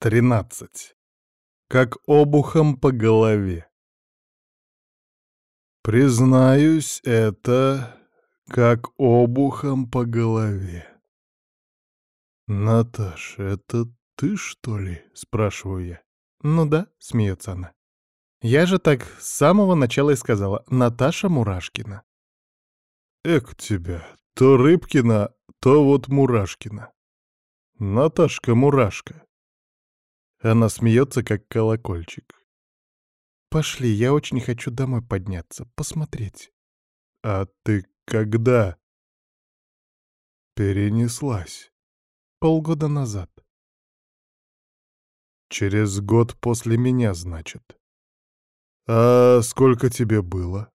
13. Как обухом по голове. Признаюсь, это как обухом по голове. «Наташ, это ты, что ли?» — спрашиваю я. «Ну да», — смеется она. «Я же так с самого начала и сказала. Наташа Мурашкина». «Эк тебя, то Рыбкина, то вот Мурашкина. Наташка Мурашка. Она смеется, как колокольчик. «Пошли, я очень хочу домой подняться, посмотреть». «А ты когда?» «Перенеслась». «Полгода назад». «Через год после меня, значит». «А сколько тебе было?»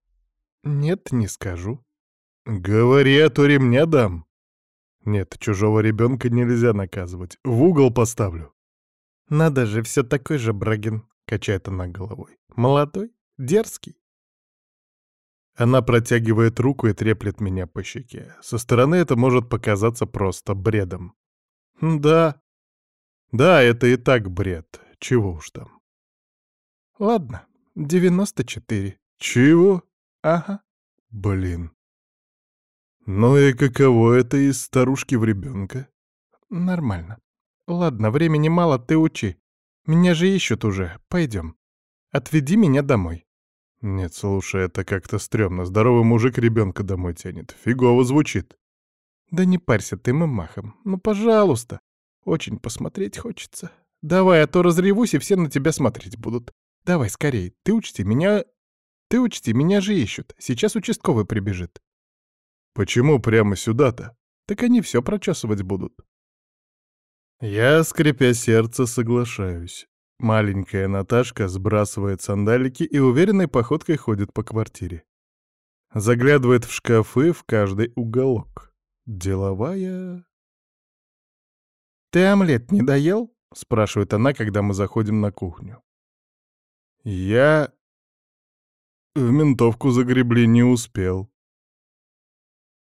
«Нет, не скажу». «Говори, а то ремня дам». «Нет, чужого ребенка нельзя наказывать. В угол поставлю». «Надо же, все такой же Брагин», — качает она головой. «Молодой, дерзкий». Она протягивает руку и треплет меня по щеке. Со стороны это может показаться просто бредом. Да. Да, это и так бред. Чего уж там. Ладно, девяносто четыре. Чего? Ага. Блин. Ну и каково это из старушки в ребенка? Нормально. Ладно, времени мало, ты учи. Меня же ищут уже. Пойдем. Отведи меня домой. Нет, слушай, это как-то стрёмно. Здоровый мужик ребенка домой тянет. Фигово звучит. Да не парься ты мамахом. Ну, пожалуйста. Очень посмотреть хочется. Давай, а то разревусь, и все на тебя смотреть будут. Давай, скорей. Ты учти, меня... Ты учти, меня же ищут. Сейчас участковый прибежит. Почему прямо сюда-то? Так они все прочесывать будут. Я, скрипя сердце, соглашаюсь. Маленькая Наташка сбрасывает сандалики и уверенной походкой ходит по квартире. Заглядывает в шкафы в каждый уголок. Деловая... «Ты омлет не доел?» — спрашивает она, когда мы заходим на кухню. «Я...» В ментовку загребли не успел.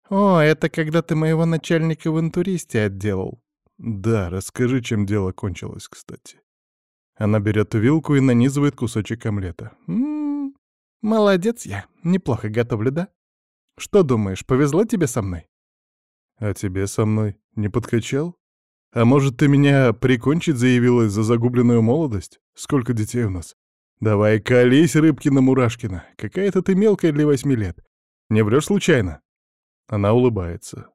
«О, это когда ты моего начальника в интуристе отделал», да, расскажи, чем дело кончилось, кстати. Она берет вилку и нанизывает кусочек омлета. М-м, молодец я. Неплохо готовлю, да? Что думаешь, повезло тебе со мной? А тебе со мной не подкачал? А может, ты меня прикончить заявилась за загубленную молодость? Сколько детей у нас? Давай колись, Рыбкина-Мурашкина. Какая-то ты мелкая для восьми лет. Не врешь случайно? Она улыбается.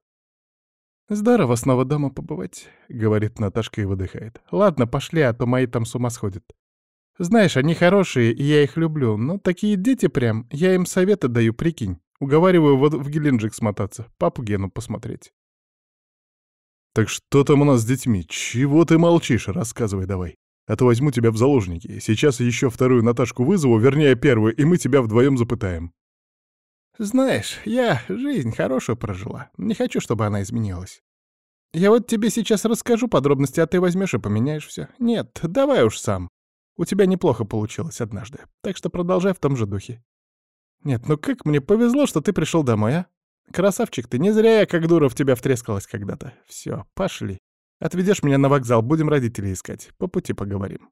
«Здорово снова дома побывать», — говорит Наташка и выдыхает. «Ладно, пошли, а то мои там с ума сходят. Знаешь, они хорошие, и я их люблю, но такие дети прям, я им советы даю, прикинь. Уговариваю вот в Геленджик смотаться, папу Гену посмотреть». «Так что там у нас с детьми? Чего ты молчишь? Рассказывай давай. А то возьму тебя в заложники. Сейчас еще вторую Наташку вызову, вернее, первую, и мы тебя вдвоем запытаем». Знаешь, я жизнь хорошую прожила. Не хочу, чтобы она изменилась. Я вот тебе сейчас расскажу подробности, а ты возьмешь и поменяешь все. Нет, давай уж сам. У тебя неплохо получилось однажды, так что продолжай в том же духе. Нет, ну как мне повезло, что ты пришел домой, а? Красавчик ты, не зря я как дура в тебя втрескалась когда-то. Все, пошли. Отведешь меня на вокзал, будем родителей искать. По пути поговорим.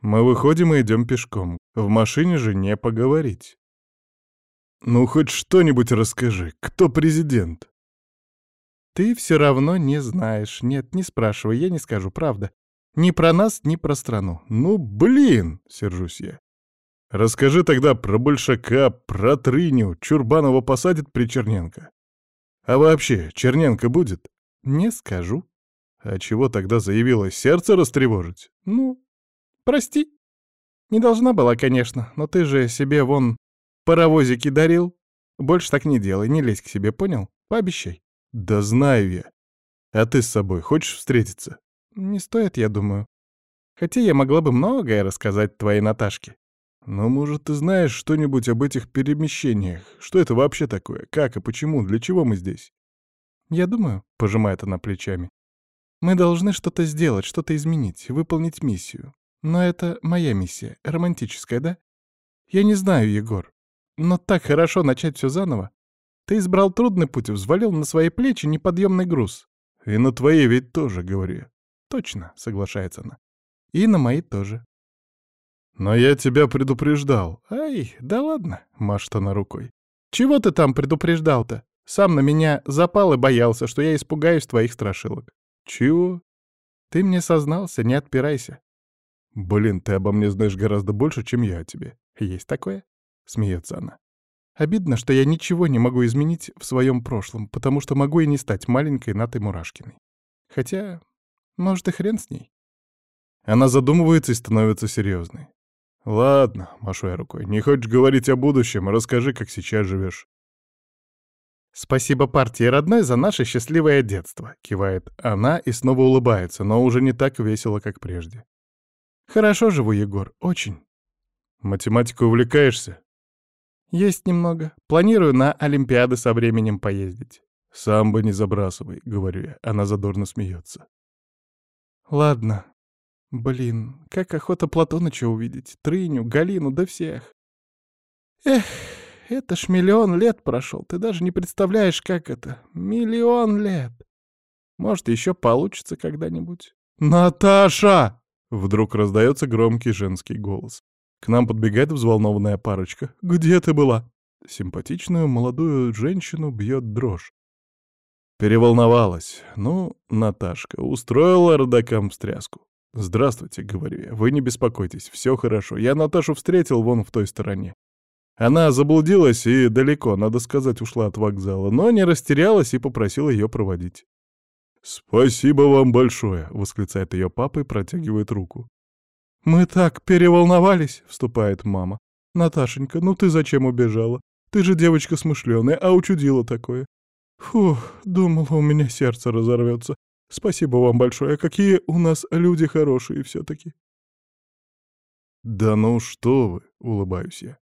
Мы выходим и идем пешком. В машине же не поговорить. «Ну, хоть что-нибудь расскажи. Кто президент?» «Ты все равно не знаешь. Нет, не спрашивай, я не скажу, правда. Ни про нас, ни про страну. Ну, блин!» — сержусь я. «Расскажи тогда про Большака, про Трыню. Чурбанова посадит при Черненко. А вообще, Черненко будет?» «Не скажу». «А чего тогда заявила? Сердце растревожить?» «Ну, прости. Не должна была, конечно, но ты же себе вон Паровозики дарил? Больше так не делай, не лезь к себе, понял? Пообещай. Да знаю я. А ты с собой хочешь встретиться? Не стоит, я думаю. Хотя я могла бы многое рассказать твоей Наташке. Но, может, ты знаешь что-нибудь об этих перемещениях? Что это вообще такое? Как и почему? Для чего мы здесь? Я думаю, — пожимает она плечами, — мы должны что-то сделать, что-то изменить, выполнить миссию. Но это моя миссия, романтическая, да? Я не знаю, Егор. Но так хорошо начать все заново. Ты избрал трудный путь, взвалил на свои плечи неподъемный груз. И на твои ведь тоже, говорю точно», — соглашается она. «И на мои тоже». «Но я тебя предупреждал». «Ай, да ладно», — машет она рукой. «Чего ты там предупреждал-то? Сам на меня запал и боялся, что я испугаюсь твоих страшилок». «Чего?» «Ты мне сознался, не отпирайся». «Блин, ты обо мне знаешь гораздо больше, чем я о тебе». «Есть такое?» — смеется она. «Обидно, что я ничего не могу изменить в своем прошлом, потому что могу и не стать маленькой Натой Мурашкиной. Хотя, может, и хрен с ней». Она задумывается и становится серьезной. «Ладно», — машу я рукой, — «не хочешь говорить о будущем, расскажи, как сейчас живешь. «Спасибо партии родной за наше счастливое детство», — кивает она и снова улыбается, но уже не так весело, как прежде. «Хорошо живу, Егор, очень». «Математикой увлекаешься?» «Есть немного. Планирую на Олимпиады со временем поездить». «Сам бы не забрасывай», — говорю я. Она задорно смеется. «Ладно. Блин, как охота Платоныча увидеть. Трыню, Галину, да всех. Эх, это ж миллион лет прошел. Ты даже не представляешь, как это. Миллион лет. Может, еще получится когда-нибудь. «Наташа!» — вдруг раздается громкий женский голос. К нам подбегает взволнованная парочка. «Где ты была?» Симпатичную молодую женщину бьет дрожь. Переволновалась. Ну, Наташка, устроила родакам встряску. «Здравствуйте», — говорю я, — «вы не беспокойтесь, все хорошо. Я Наташу встретил вон в той стороне. Она заблудилась и далеко, надо сказать, ушла от вокзала, но не растерялась и попросила ее проводить». «Спасибо вам большое», — восклицает ее папа и протягивает руку. «Мы так переволновались», — вступает мама. «Наташенька, ну ты зачем убежала? Ты же девочка смышленая, а учудила такое. Фух, думала, у меня сердце разорвется. Спасибо вам большое, какие у нас люди хорошие все-таки». «Да ну что вы», — улыбаюсь я.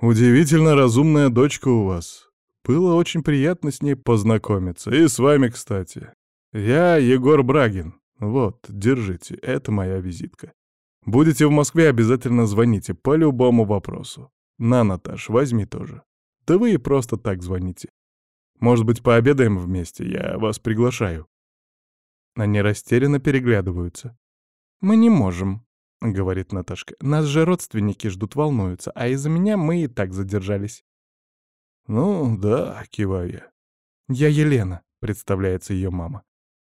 «Удивительно разумная дочка у вас. Было очень приятно с ней познакомиться. И с вами, кстати. Я Егор Брагин. Вот, держите, это моя визитка. Будете в Москве, обязательно звоните по любому вопросу. На, Наташ, возьми тоже. Да вы и просто так звоните. Может быть, пообедаем вместе, я вас приглашаю. Они растерянно переглядываются. «Мы не можем», — говорит Наташка. «Нас же родственники ждут, волнуются, а из-за меня мы и так задержались». «Ну, да», — киваю я. «Я Елена», — представляется ее мама.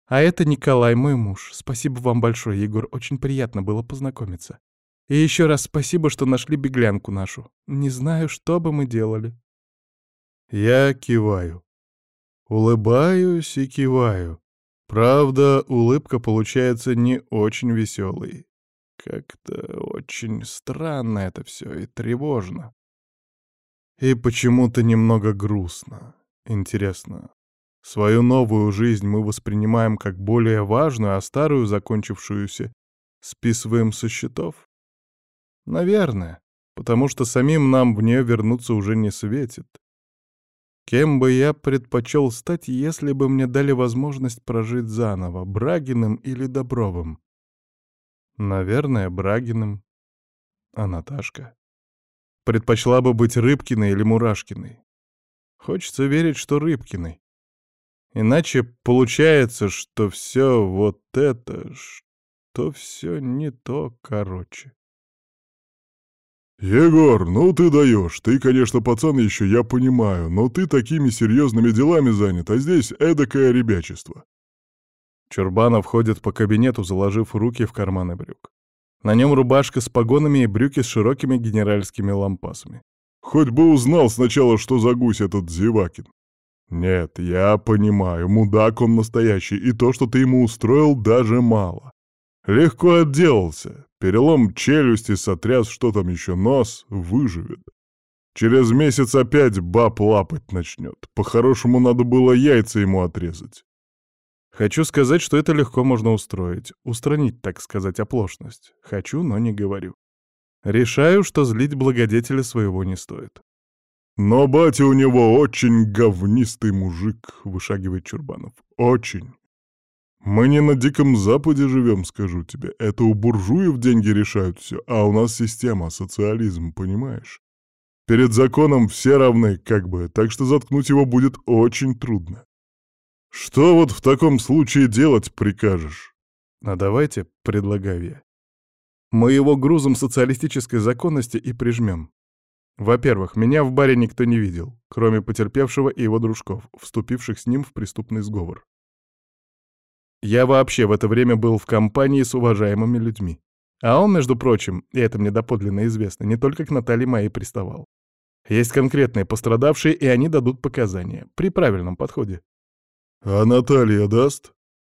«А это Николай, мой муж. Спасибо вам большое, Егор, очень приятно было познакомиться. И еще раз спасибо, что нашли беглянку нашу. Не знаю, что бы мы делали». Я киваю. Улыбаюсь и киваю. Правда, улыбка получается не очень веселой. Как-то очень странно это все и тревожно. И почему-то немного грустно. Интересно, свою новую жизнь мы воспринимаем как более важную, а старую, закончившуюся, списываем со счетов? Наверное, потому что самим нам в нее вернуться уже не светит. Кем бы я предпочел стать, если бы мне дали возможность прожить заново, Брагиным или Добровым? Наверное, Брагиным. А Наташка? Предпочла бы быть Рыбкиной или Мурашкиной. Хочется верить, что Рыбкиной. Иначе получается, что все вот это, что все не то, короче. «Егор, ну ты даешь. Ты, конечно, пацан еще, я понимаю, но ты такими серьезными делами занят, а здесь эдакое ребячество». Чурбанов ходит по кабинету, заложив руки в карманы брюк. На нем рубашка с погонами и брюки с широкими генеральскими лампасами. «Хоть бы узнал сначала, что за гусь этот Зевакин». «Нет, я понимаю, мудак он настоящий, и то, что ты ему устроил, даже мало. Легко отделался. Перелом челюсти сотряс, что там еще, нос, выживет. Через месяц опять баб лапать начнет. По-хорошему надо было яйца ему отрезать. Хочу сказать, что это легко можно устроить. Устранить, так сказать, оплошность. Хочу, но не говорю. Решаю, что злить благодетеля своего не стоит. «Но батя у него очень говнистый мужик», — вышагивает Чурбанов. «Очень. Мы не на Диком Западе живем, скажу тебе. Это у буржуев деньги решают все, а у нас система, социализм, понимаешь? Перед законом все равны, как бы, так что заткнуть его будет очень трудно. Что вот в таком случае делать прикажешь? А давайте, предлагаю я, мы его грузом социалистической законности и прижмем. Во-первых, меня в баре никто не видел, кроме потерпевшего и его дружков, вступивших с ним в преступный сговор. Я вообще в это время был в компании с уважаемыми людьми. А он, между прочим, и это мне доподлинно известно, не только к Наталье моей приставал. Есть конкретные пострадавшие, и они дадут показания. При правильном подходе. «А Наталья даст?»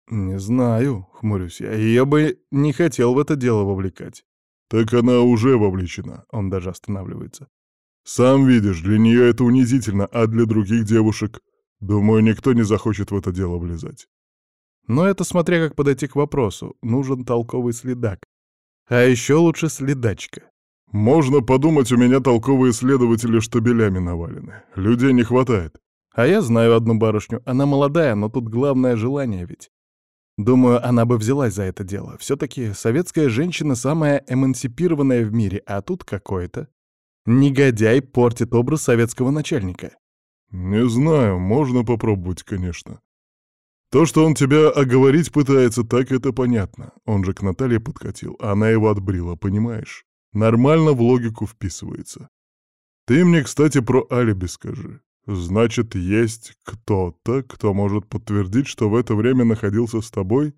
«Не знаю», — хмурюсь я. «Ее бы не хотел в это дело вовлекать». «Так она уже вовлечена», — он даже останавливается. «Сам видишь, для нее это унизительно, а для других девушек, думаю, никто не захочет в это дело влезать». Но это смотря как подойти к вопросу. Нужен толковый следак. А еще лучше следачка. Можно подумать, у меня толковые следователи штабелями навалены. Людей не хватает. А я знаю одну барышню. Она молодая, но тут главное желание ведь. Думаю, она бы взялась за это дело. Все-таки советская женщина самая эмансипированная в мире, а тут какой-то. Негодяй портит образ советского начальника. Не знаю, можно попробовать, конечно. То, что он тебя оговорить пытается, так это понятно. Он же к Наталье подкатил, а она его отбрила, понимаешь? Нормально в логику вписывается. Ты мне, кстати, про алиби скажи. Значит, есть кто-то, кто может подтвердить, что в это время находился с тобой?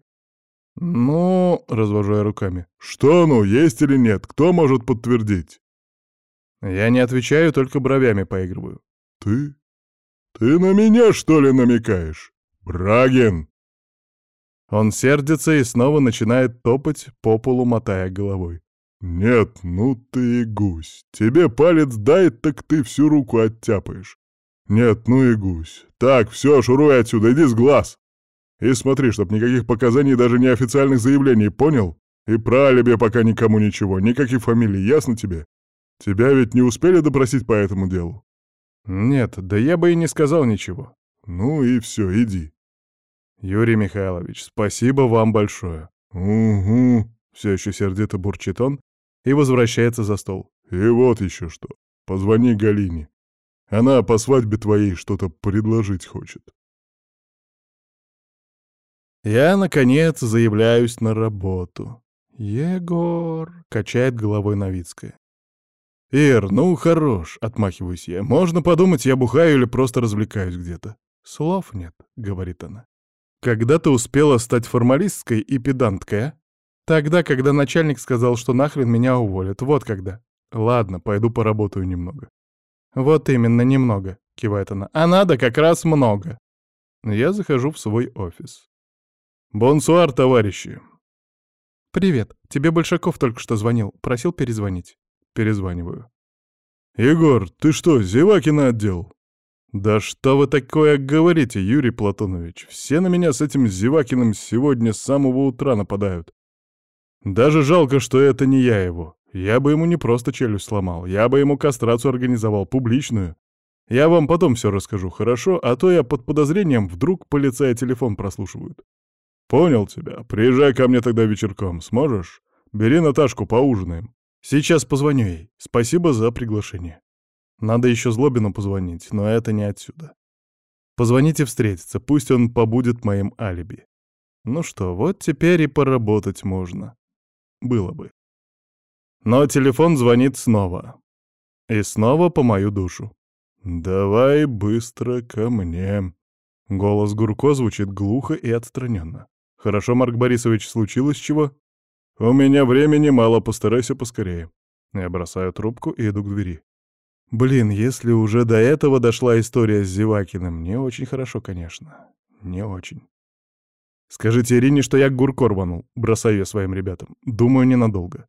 Ну, развожу я руками. Что ну, есть или нет? Кто может подтвердить? Я не отвечаю, только бровями поигрываю. Ты? Ты на меня, что ли, намекаешь? «Брагин!» Он сердится и снова начинает топать по полу, мотая головой. «Нет, ну ты и гусь. Тебе палец дай, так ты всю руку оттяпаешь. Нет, ну и гусь. Так, все, шуруй отсюда, иди с глаз. И смотри, чтоб никаких показаний, даже неофициальных заявлений, понял? И про алиби пока никому ничего, никаких фамилий, ясно тебе? Тебя ведь не успели допросить по этому делу?» «Нет, да я бы и не сказал ничего». «Ну и все, иди». «Юрий Михайлович, спасибо вам большое». «Угу», — все еще сердито бурчит он и возвращается за стол. «И вот еще что. Позвони Галине. Она по свадьбе твоей что-то предложить хочет». Я, наконец, заявляюсь на работу. «Егор», — качает головой Новицкая. «Ир, ну хорош», — отмахиваюсь я. «Можно подумать, я бухаю или просто развлекаюсь где-то». «Слов нет», — говорит она. Когда ты успела стать формалисткой и педанткой, а? Тогда, когда начальник сказал, что нахрен меня уволят. Вот когда. Ладно, пойду поработаю немного. Вот именно, немного, кивает она. А надо как раз много. Я захожу в свой офис. Бонсуар, товарищи. Привет. Тебе Большаков только что звонил. Просил перезвонить. Перезваниваю. Егор, ты что, Зевакина отдел? «Да что вы такое говорите, Юрий Платонович? Все на меня с этим Зевакиным сегодня с самого утра нападают. Даже жалко, что это не я его. Я бы ему не просто челюсть сломал, я бы ему кастрацию организовал, публичную. Я вам потом все расскажу, хорошо? А то я под подозрением вдруг полицая телефон прослушивают. Понял тебя. Приезжай ко мне тогда вечерком, сможешь? Бери Наташку, поужинаем. Сейчас позвоню ей. Спасибо за приглашение. Надо еще Злобину позвонить, но это не отсюда. Позвоните встретиться, пусть он побудет моим алиби. Ну что, вот теперь и поработать можно. Было бы. Но телефон звонит снова. И снова по мою душу. «Давай быстро ко мне». Голос Гурко звучит глухо и отстраненно. «Хорошо, Марк Борисович, случилось чего?» «У меня времени мало, постарайся поскорее». Я бросаю трубку и иду к двери. Блин, если уже до этого дошла история с Зевакиным, не очень хорошо, конечно. Не очень. Скажите Ирине, что я Гурко рванул. Бросаю я своим ребятам. Думаю, ненадолго.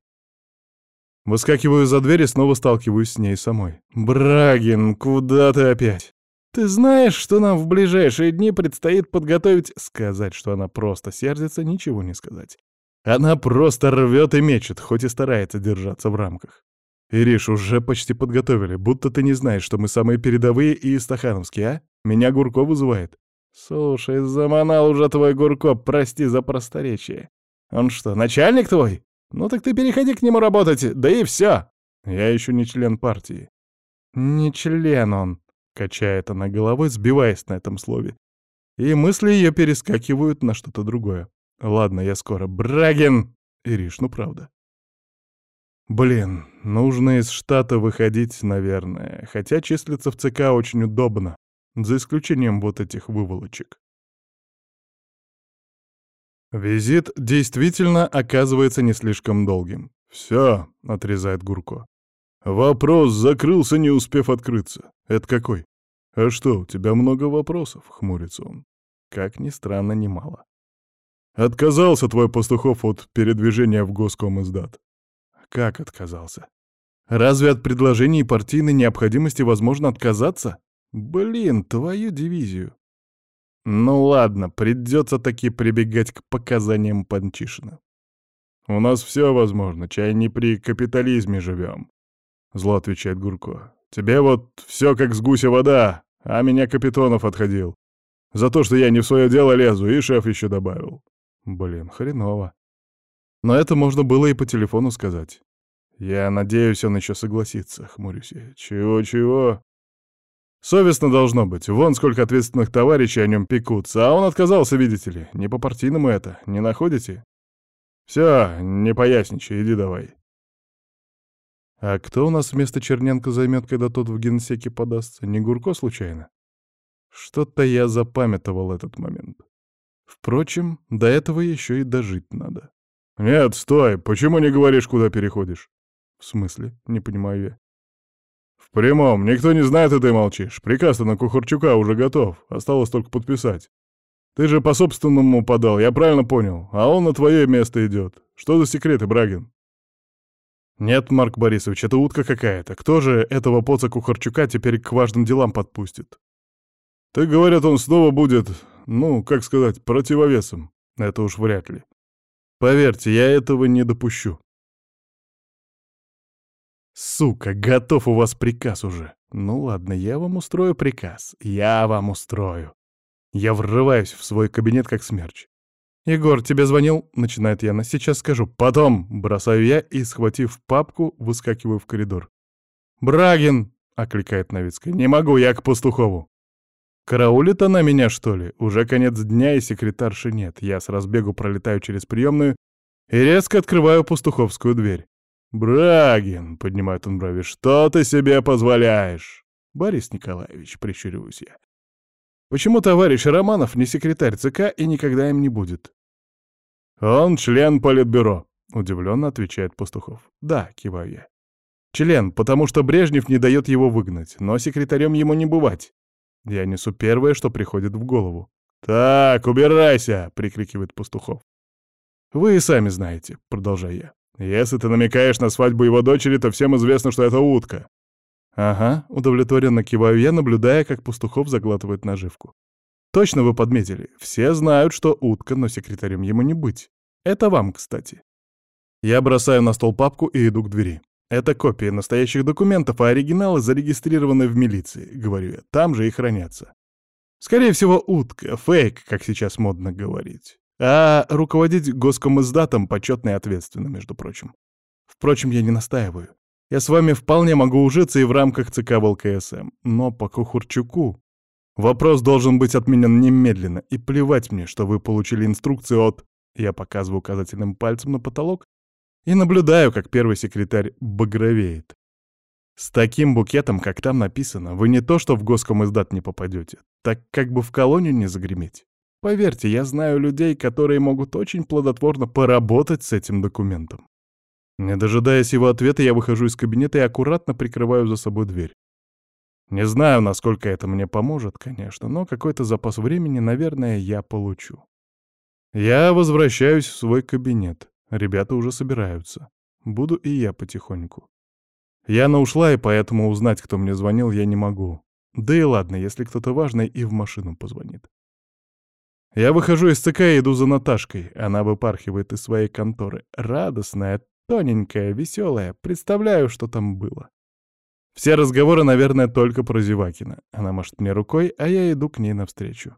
Выскакиваю за дверь и снова сталкиваюсь с ней самой. «Брагин, куда ты опять?» «Ты знаешь, что нам в ближайшие дни предстоит подготовить...» Сказать, что она просто сердится, ничего не сказать. Она просто рвет и мечет, хоть и старается держаться в рамках. «Ириш, уже почти подготовили, будто ты не знаешь, что мы самые передовые и стахановские, а? Меня Гурко вызывает». «Слушай, заманал уже твой Гурко, прости за просторечие. Он что, начальник твой? Ну так ты переходи к нему работать, да и все. Я еще не член партии». «Не член он», — качает она головой, сбиваясь на этом слове. И мысли ее перескакивают на что-то другое. Ладно, я скоро. Брагин! Ириш, ну правда. Блин, нужно из штата выходить, наверное. Хотя числиться в ЦК очень удобно. За исключением вот этих выволочек. Визит действительно оказывается не слишком долгим. «Все», — отрезает Гурко. «Вопрос закрылся, не успев открыться. Это какой?» «А что, у тебя много вопросов?» — хмурится он. Как ни странно, немало. «Отказался твой Пастухов от передвижения в госком издат?» «Как отказался? Разве от предложений партийной необходимости возможно отказаться? Блин, твою дивизию!» «Ну ладно, придется таки прибегать к показаниям Панчишина. У нас все возможно, чай не при капитализме живем. Зло отвечает Гурко. Тебе вот все как с гуся вода, а меня Капитонов отходил. За то, что я не в свое дело лезу, и шеф еще добавил. Блин, хреново. Но это можно было и по телефону сказать. Я надеюсь, он еще согласится, хмурюсь я. Чего-чего? Совестно должно быть. Вон сколько ответственных товарищей о нем пекутся, а он отказался, видите ли. Не по-партийному это, не находите? Все, не поясничай, иди давай. А кто у нас вместо Черненко займет, когда тот в генсеке подастся? Не Гурко случайно? Что-то я запамятовал этот момент. Впрочем, до этого еще и дожить надо. «Нет, стой! Почему не говоришь, куда переходишь?» «В смысле?» — не понимаю я. «В прямом. Никто не знает, и ты молчишь. Приказ-то на Кухарчука уже готов. Осталось только подписать. Ты же по собственному подал, я правильно понял? А он на твое место идет. Что за секреты, Брагин? Нет, Марк Борисович, это утка какая-то. Кто же этого поца Кухарчука теперь к важным делам подпустит? Ты, говорят, он снова будет, ну, как сказать, противовесом. Это уж вряд ли. Поверьте, я этого не допущу. Сука, готов у вас приказ уже. Ну ладно, я вам устрою приказ. Я вам устрою. Я врываюсь в свой кабинет, как смерч. «Егор, тебе звонил?» — начинает Яна. «Сейчас скажу. Потом!» — бросаю я и, схватив папку, выскакиваю в коридор. «Брагин!» — окликает Новицкая. «Не могу, я к Пастухову». Караулит она меня, что ли? Уже конец дня, и секретарши нет. Я с разбегу пролетаю через приемную и резко открываю пастуховскую дверь. «Брагин!» — поднимает он брови. «Что ты себе позволяешь?» «Борис Николаевич», — прищуриваюсь я. Почему товарищ Романов не секретарь ЦК и никогда им не будет? Он член Политбюро, удивленно отвечает Пастухов. Да, киваю я. Член, потому что Брежнев не дает его выгнать, но секретарем ему не бывать. Я несу первое, что приходит в голову. «Так, убирайся!» — прикрикивает Пастухов. «Вы и сами знаете», — продолжаю я. «Если ты намекаешь на свадьбу его дочери, то всем известно, что это утка. «Ага», — удовлетворенно киваю я, наблюдая, как Пастухов заглатывает наживку. «Точно вы подметили. Все знают, что утка, но секретарем ему не быть. Это вам, кстати». Я бросаю на стол папку и иду к двери. Это копии настоящих документов, а оригиналы зарегистрированы в милиции, говорю я. Там же и хранятся. Скорее всего, утка, фейк, как сейчас модно говорить. А руководить госком издатом почетно и ответственно, между прочим. Впрочем, я не настаиваю. Я с вами вполне могу ужиться и в рамках ЦК ВЛКСМ, но по Кухурчуку вопрос должен быть отменен немедленно, и плевать мне, что вы получили инструкцию от... Я показываю указательным пальцем на потолок и наблюдаю, как первый секретарь багровеет. С таким букетом, как там написано, вы не то что в госком издат не попадете, так как бы в колонию не загреметь. Поверьте, я знаю людей, которые могут очень плодотворно поработать с этим документом. Не дожидаясь его ответа, я выхожу из кабинета и аккуратно прикрываю за собой дверь. Не знаю, насколько это мне поможет, конечно, но какой-то запас времени, наверное, я получу. Я возвращаюсь в свой кабинет. Ребята уже собираются. Буду и я потихоньку. Яна ушла, и поэтому узнать, кто мне звонил, я не могу. Да и ладно, если кто-то важный и в машину позвонит. Я выхожу из ЦК и иду за Наташкой. Она выпархивает из своей конторы. Радостная, Тоненькая, веселая, представляю, что там было. Все разговоры, наверное, только про Зевакина. Она машет мне рукой, а я иду к ней навстречу.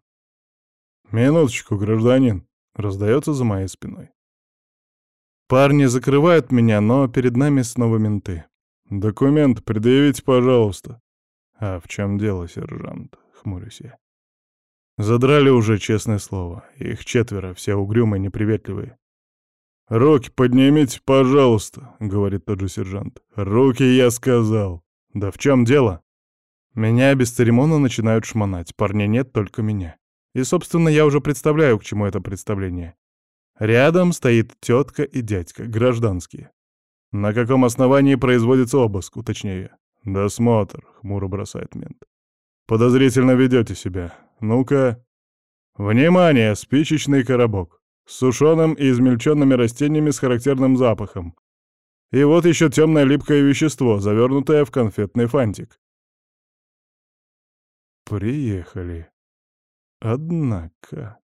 «Минуточку, гражданин!» — раздается за моей спиной. Парни закрывают меня, но перед нами снова менты. «Документ предъявите, пожалуйста». «А в чем дело, сержант?» — хмурюсь я. Задрали уже, честное слово. Их четверо, все угрюмые, неприветливые. «Руки поднимите, пожалуйста», — говорит тот же сержант. «Руки, я сказал». «Да в чем дело?» Меня без церемона начинают шмонать. Парней нет, только меня. И, собственно, я уже представляю, к чему это представление. Рядом стоит тетка и дядька, гражданские. На каком основании производится обыск, уточнее? «Досмотр», — хмуро бросает мент. «Подозрительно ведете себя. Ну-ка...» «Внимание! Спичечный коробок с сушеным и измельченными растениями с характерным запахом. И вот еще темное липкое вещество, завернутое в конфетный фантик. Приехали. Однако...